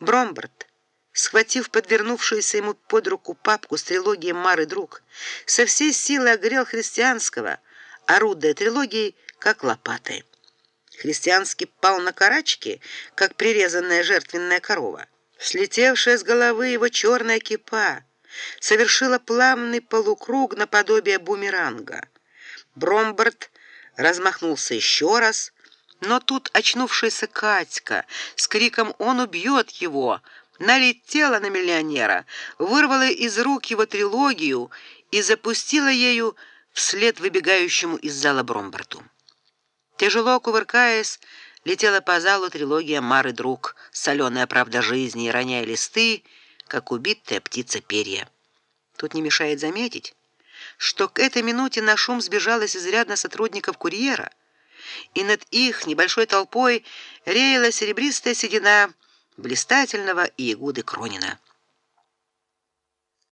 Бромберт, схватив подвернувшуюся ему под руку папку с трилогией Мары друг, со всей силы огрел христианского, орудуя трилогией как лопатой. Христианский пал на карачки, как прирезанная жертвенная корова. Слетевшая с головы его черная кипа совершила плавный полукруг наподобие бумеранга. Бромберт размахнулся еще раз, но тут очнувшаяся Катька с криком «Он убьет его!» налетела на миллионера, вырвала из рук его трилогию и запустила ею вслед выбегающему из зала Бромберту. Тяжело кувыркаясь, летела по залу трилогия Мары друг, соленая правда жизни, роняя листы, как убитая птица перья. Тут не мешает заметить, что к этой минуте на шум сбежалось изрядно сотрудников курьера, и над их небольшой толпой реяла серебристая седина блистательного Иегуды Кронина.